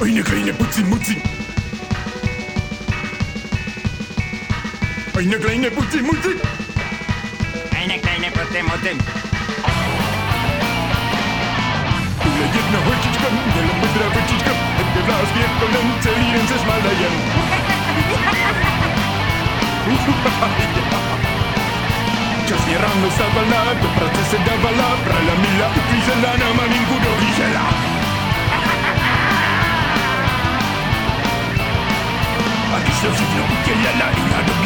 Eine kleine Putzi-Mutzi. Eine kleine Putzi-Mutzi. Eine kleine Putte Mutte. Ule jedna horčička, jedna modrá vrčička, hebe vlásky je kolem, celý den se smalajem. Časně ráno stávala, do práce se dávala, brala mila, Just look in your light